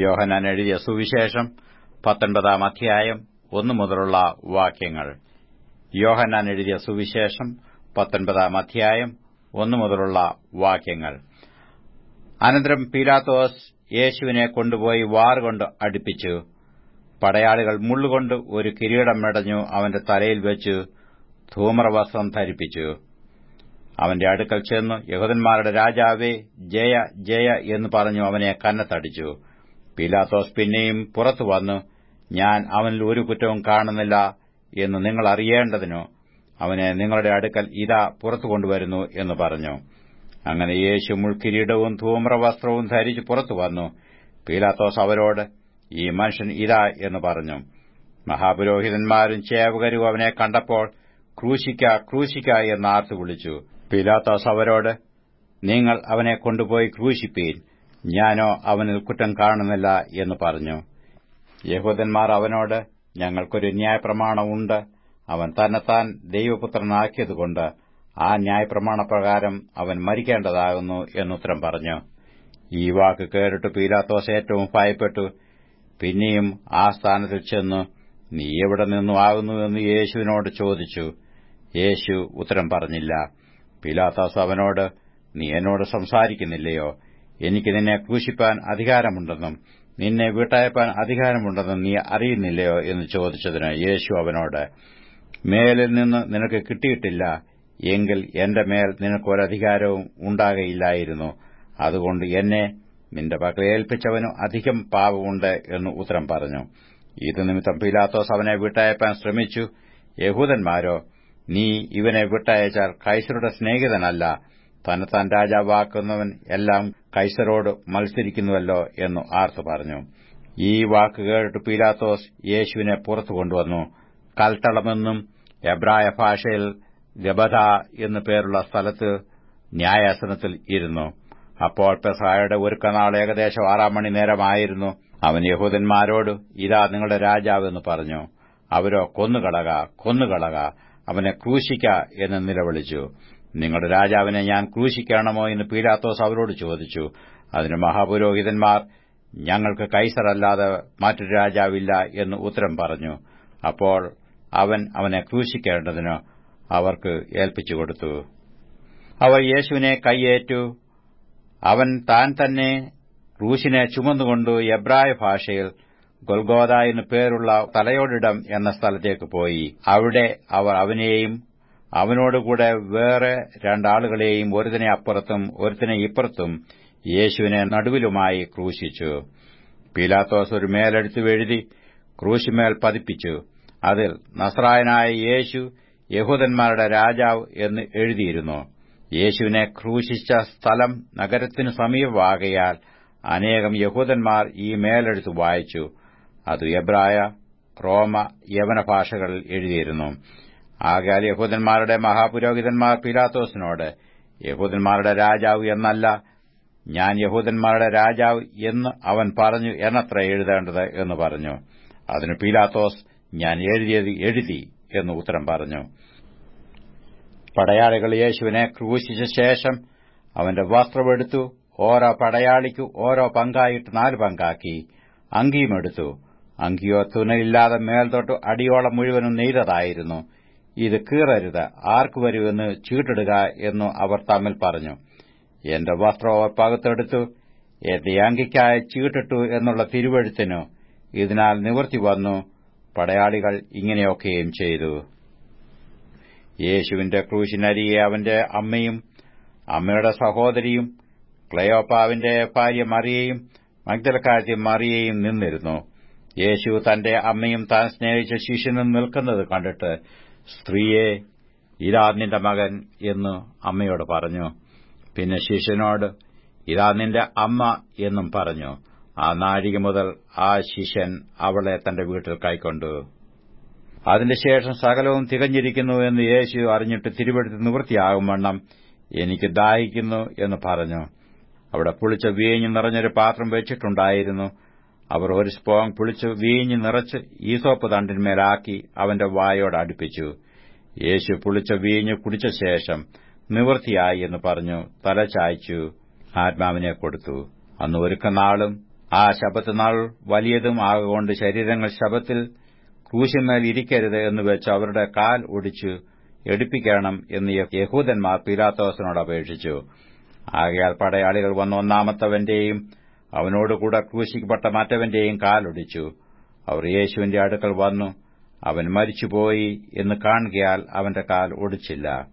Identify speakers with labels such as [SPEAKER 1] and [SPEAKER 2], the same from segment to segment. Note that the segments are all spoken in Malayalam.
[SPEAKER 1] യോഹനാൻ എഴുതിയ സുവിശേഷം പത്തൊൻപതാം അധ്യായം ഒന്നു മുതലുള്ള വാക്യങ്ങൾ. യോഹനാൻ എഴുതിയ സുവിശേഷം പത്തൊൻപതാം അധ്യായം ഒന്നു മുതലുള്ള വാക്യങ്ങൾ. അനന്തരം പീലാത്തോസ് യേശുവിനെ കൊണ്ടുപോയി വാറുകൊണ്ട് അടുപ്പിച്ചു. പടയാളികൾ മുള്ളുകൊണ്ട് ഒരു കിരീടം മെടഞ്ഞു അവന്റെ തലയിൽ വെച്ച് ധൂമ്രവസ്ത്രം ധരിപ്പിച്ചു. അവന്റെ അടുക്കൽ ചെന്നു യഹൂദന്മാരുടെ രാജാവേ ജയ ജയ എന്ന് പറഞ്ഞു അവനെ കന്നത്തടിച്ചു. പീലാത്തോസ് പിന്നെയും പുറത്തു വന്നു ഞാൻ അവനിൽ ഒരു കുറ്റവും കാണുന്നില്ല എന്ന് നിങ്ങൾ അറിയേണ്ടതിനോ? അവനെ നിങ്ങളുടെ അടുക്കൽ ഇതാ പുറത്തു കൊണ്ടുവരുന്നു എന്ന് പറഞ്ഞു. അങ്ങനെ യേശു മുൾക്കിരീടവും ധൂമ്രവസ്ത്രവും ധരിച്ച് പുറത്തു വന്നു. പീലാത്തോസ് അവരോട് ഈ മനുഷ്യൻ ഇതാ എന്ന് പറഞ്ഞു. മഹാപുരോഹിതന്മാരും ചേവകരും അവനെ കണ്ടപ്പോൾ ക്രൂശിക്ക ക്രൂശിക്ക എന്ന് ആർത്തു വിളിച്ചു. പീലാത്തോസ് അവരോട് നിങ്ങൾ അവനെ കൊണ്ടുപോയി ക്രൂശിപ്പീൻ. ഞാനോ അവനിൽ കുറ്റം കാണുന്നില്ല എന്ന് പറഞ്ഞു. യഹൂദന്മാർ അവനോട് ഞങ്ങൾക്കൊരു ന്യായപ്രമാണമുണ്ട്. അവൻ തന്നെത്താൻ ദൈവപുത്രനാക്കിയതുകൊണ്ട് ആ ന്യായപ്രമാണപ്രകാരം അവൻ മരിക്കേണ്ടതാകുന്നു എന്നുത്തരം പറഞ്ഞു. ഈ വാക്ക് കേട്ടിട്ട് പീലാത്തോസ് ഏറ്റവും ഭയപ്പെട്ടു. പിന്നെയും ആ സ്ഥാനത്തിൽ ചെന്നു നീ എവിടെ നിന്നു ആകുന്നു? എന്ന് യേശുവിനോട് ചോദിച്ചു. യേശു ഉത്തരം പറഞ്ഞില്ല. പീലാത്തോസ് അവനോട് നീ എന്നോട് സംസാരിക്കുന്നില്ലയോ? എനിക്ക് നിന്നെ ക്രൂശിപ്പാൻ അധികാരമുണ്ടെന്നും നിന്നെ വീട്ടയപ്പാൻ അധികാരമുണ്ടെന്നും നീ അറിയുന്നില്ലയോ എന്ന് ചോദിച്ചതിന് യേശു അവനോട് മേലിൽ നിന്ന് നിനക്ക് കിട്ടിയിട്ടില്ല എങ്കിൽ എന്റെ മേൽ നിനക്കൊരധികാരവും ഉണ്ടാകയില്ലായിരുന്നു. അതുകൊണ്ട് എന്നെ നിന്റെ പക്കൽ ഏൽപ്പിച്ചവനു അധികം പാപമുണ്ട് എന്ന് ഉത്തരം പറഞ്ഞു. ഇത് നിമിത്തം പീലാത്തോസ് അവനെ വിട്ടയപ്പാൻ ശ്രമിച്ചു. യഹൂദന്മാരോ നീ ഇവനെ വിട്ടയച്ചാൽ കൈസരുടെ സ്നേഹിതനല്ല. തന്നെത്താൻ രാജാവാക്കുന്നവൻ എല്ലാം കൈസറോട് മത്സരിക്കുന്നുവല്ലോ എന്ന് ആർത്തു പറഞ്ഞു. ഈ വാക്ക് പീലാത്തോസ് യേശുവിനെ പുറത്തു കൊണ്ടുവന്നു. കൽത്തളമെന്നും എബ്രായ ഭാഷയിൽ ഗബധ എന്നു പേരുള്ള സ്ഥലത്ത് ന്യായാസനത്തിൽ ഇരുന്നു. അപ്പോൾ പെസായുടെ ഒരുക്കനാൾ ഏകദേശം ആറാം മണി നേരമായിരുന്നു. അവൻ യഹൂദന്മാരോട് ഇതാ നിങ്ങളുടെ രാജാവെന്ന് പറഞ്ഞു. അവരോ കൊന്നുകളക കൊന്നുകളക അവനെ ക്രൂശിക്ക എന്ന് നിലവിളിച്ചു. നിങ്ങളുടെ രാജാവിനെ ഞാൻ ക്രൂശിക്കണമോ എന്ന് പീലാത്തോസ് അവരോട് ചോദിച്ചു. അതിന് മഹാപുരോഹിതന്മാർ ഞങ്ങൾക്ക് കൈസറല്ലാതെ മറ്റൊരു രാജാവില്ല എന്ന് ഉത്തരം പറഞ്ഞു. അപ്പോൾ അവൻ അവനെ ക്രൂശിക്കേണ്ടതിന് അവർക്ക് ഏൽപ്പിച്ചു കൊടുത്തു. അവർ യേശുവിനെ കൈയേറ്റു അവൻ താൻ തന്നെ ക്രൂശിനെ ചുമന്നുകൊണ്ട് എബ്രായ ഭാഷയിൽ ഗൊൽഗോദ എന്നു പേരുള്ള തലയോടിടം എന്ന സ്ഥലത്തേക്ക് പോയി. അവിടെ അവർ അവനെയും അവനോടുകൂടെ വേറെ രണ്ടാളുകളെയും ഒരുത്തിനെ അപ്പുറത്തും ഒരുത്തിനെ ഇപ്പുറത്തും യേശുവിനെ നടുവിലുമായി ക്രൂശിച്ചു. പീലാത്തോസ് ഒരു മേലെടുത്തു എഴുതി ക്രൂശിമേൽ പതിപ്പിച്ചു. അതിൽ നസ്രായനായ യേശു യഹൂദന്മാരുടെ രാജാവ് എന്ന് എഴുതിയിരുന്നു. യേശുവിനെ ക്രൂശിച്ച സ്ഥലം നഗരത്തിനു സമീപമാകയാൽ അനേകം യഹൂദന്മാർ ഈ മേലെടുത്ത് വായിച്ചു. അത് എബ്രായ റോമ യവന ഭാഷകളിൽ എഴുതിയിരുന്നു. ആകാൽ യഹൂദന്മാരുടെ മഹാപുരോഹിതന്മാർ പിലാത്തോസിനോട് യഹൂദന്മാരുടെ രാജാവ് എന്നല്ല ഞാൻ യഹൂദന്മാരുടെ രാജാവ് എന്ന് അവൻ പറഞ്ഞു എന്നത്ര എഴുതേണ്ടത് എന്ന് പറഞ്ഞു. അതിന് പീലാത്തോസ് ഞാൻ എഴുതിയത് എഴുതി എന്ന് ഉത്തരം പറഞ്ഞു. പടയാളികൾ യേശുവിനെ ക്രൂശിച്ച ശേഷം അവന്റെ വസ്ത്രമെടുത്തു ഓരോ പടയാളിക്കു ഓരോ പങ്കായിട്ട് നാല് പങ്കാക്കി അങ്കിയുമെടുത്തു. അങ്കിയോ തുണയില്ലാതെ മേൽതൊട്ട് അടിയോളം മുഴുവനും നെയ്തതായിരുന്നു ഇത് കീറരുത് ആർക്ക് വരുമെന്ന് ചീട്ടിടുക എന്നു അവർ തമ്മിൽ പറഞ്ഞു. എന്റെ വസ്ത്രം അവർ പകത്തെടുത്തു എന്റെ അങ്കിക്കായ ചീട്ടിട്ടു എന്നുള്ള തിരുവഴുത്തിനു ഇതിനാൽ നിവൃത്തി വന്നു പടയാളികൾ ഇങ്ങനെയൊക്കെയും ചെയ്തു. യേശുവിന്റെ ക്രൂശിനരിയെ അവന്റെ അമ്മയും അമ്മയുടെ സഹോദരിയും ക്ലയോപ്പാവിന്റെ ഭാര്യ മറിയയും മഗ്ദലക്കാരത്തി മറിയയും നിന്നിരുന്നു. യേശു തന്റെ അമ്മയും താൻ സ്നേഹിച്ച ശിഷ്യനും നിൽക്കുന്നത് കണ്ടിട്ട് സ്ത്രീയെ ഇതാ നിന്റെ മകൻ എന്ന് അമ്മയോട് പറഞ്ഞു. പിന്നെ ശിഷ്യനോട് ഇതാ നിന്റെ അമ്മ എന്നും പറഞ്ഞു. ആ നാഴിക മുതൽ ആ ശിഷ്യൻ അവളെ തന്റെ വീട്ടിൽ കൈക്കൊണ്ടു. അതിനുശേഷം ശേഷം സകലവും തികഞ്ഞിരിക്കുന്നു എന്ന് യേശു അറിഞ്ഞിട്ട് തിരുവെടുത്ത് നിവൃത്തിയാകും വണ്ണം എനിക്ക് ദാഹിക്കുന്നു എന്ന് പറഞ്ഞു. അവിടെ പുളിച്ച വീഞ്ഞു നിറഞ്ഞൊരു പാത്രം വെച്ചിട്ടുണ്ടായിരുന്നു. അവർ ഒരു സ്പോങ് പുളിച്ച് വീഞ്ഞ് നിറച്ച് ഈസോപ്പ് തണ്ടിന്മേലാക്കി അവന്റെ വായോട് അടുപ്പിച്ചു. യേശു പുളിച്ച വീഞ്ഞ് കുടിച്ച ശേഷം നിവൃത്തിയായി എന്ന് പറഞ്ഞു തല ചായ്ച്ചു ആത്മാവിനെ കൊടുത്തു. അന്ന് ഒരുക്കനാളും ആ ശബത്ത് നാൾ വലിയതും ആകൊണ്ട് ശരീരങ്ങൾ ശബത്തിൽ ക്രൂശിന്മേൽ ഇരിക്കരുത് എന്ന് വെച്ച് അവരുടെ കാൽ ഒടിച്ചു എടുപ്പിക്കണം എന്ന് യഹൂദന്മാർ പീലാത്തോസിനോട് അപേക്ഷിച്ചു. ആകയാൽ പടയാളികൾ വന്ന ഒന്നാമത്തവന്റെയും അവനോടുകൂടെ ക്രൂശിക്കപ്പെട്ട മറ്റവന്റെയും കാലൊടിച്ചു. അവർ യേശുവിന്റെ അടുക്കൽ വന്നു. അവൻ മരിച്ചുപോയി എന്ന് കാണുകയാൽ അവന്റെ കാൽ ഒടിച്ചില്ല.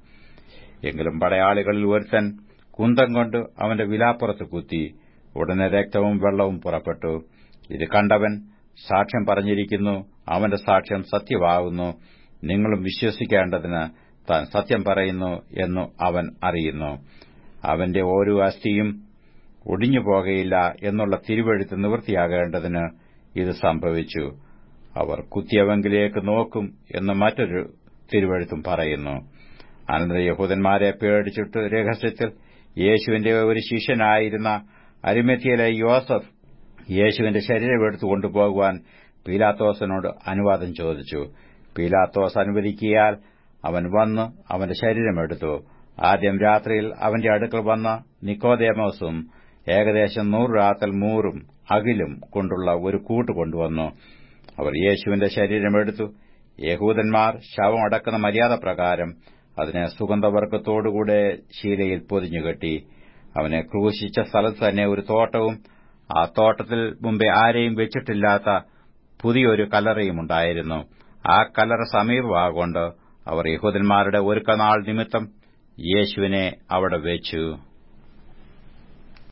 [SPEAKER 1] എങ്കിലും പടയാളികളിൽ ഒരുത്തൻ കുന്തം കൊണ്ട് അവന്റെ വിലാപ്പുറത്ത് കുത്തി. ഉടനെ രക്തവും വെള്ളവും പുറപ്പെട്ടു. ഇത് കണ്ടവൻ സാക്ഷ്യം പറഞ്ഞിരിക്കുന്നു അവന്റെ സാക്ഷ്യം സത്യമാകുന്നു. നിങ്ങളും വിശ്വസിക്കേണ്ടതിന് താൻ സത്യം പറയുന്നു എന്നു അവൻ അറിയുന്നു. അവന്റെ ഓരോ അസ്ഥിയും ഒടിഞ്ഞു പോകയില്ല എന്നുള്ള തിരുവഴുത്ത് നിവൃത്തിയാകേണ്ടതിന് ഇത് സംഭവിച്ചു. അവർ കുത്തിയവെങ്കിലേക്ക് നോക്കും എന്ന് മറ്റൊരു തിരുവഴുത്തും പറയുന്നു. അനന്തര യഹൂദന്മാരെ പേടിച്ചിട്ട് രഹസ്യത്തിൽ യേശുവിന്റെ ഒരു ശിഷ്യനായിരുന്ന അരിമത്തിയിലെ യോസഫ് യേശുവിന്റെ ശരീരം എടുത്തു കൊണ്ടുപോകുവാൻ പീലാത്തോസിനോട് അനുവാദം ചോദിച്ചു. പീലാത്തോസ് അനുവദിക്കിയാൽ അവൻ വന്ന് അവന്റെ ശരീരമെടുത്തു ആദ്യം രാത്രിയിൽ അവന്റെ അടുക്കൽ വന്ന നിക്കോദേമോസും ഏകദേശം നൂറ് രാത്തൽ മൂറും അകിലും കൊണ്ടുള്ള ഒരു കൂട്ട് കൊണ്ടുവന്നു. അവർ യേശുവിന്റെ ശരീരമെടുത്തു യഹൂദന്മാർ ശവം അടക്കുന്ന മര്യാദ പ്രകാരം അതിനെ സുഗന്ധവർഗത്തോടുകൂടെ ശീലയിൽ പൊതിഞ്ഞുകെട്ടി അവനെ ക്രൂശിച്ച സ്ഥലത്ത് തന്നെ ഒരു തോട്ടവും ആ തോട്ടത്തിൽ മുമ്പേ ആരെയും വെച്ചിട്ടില്ലാത്ത പുതിയൊരു കലറയുമുണ്ടായിരുന്നു ആ കലറ സമീപമാകൊണ്ട് അവർ യഹൂദന്മാരുടെ ഒരുക്കനാൾ നിമിത്തം യേശുവിനെ അവിടെ വെച്ചു.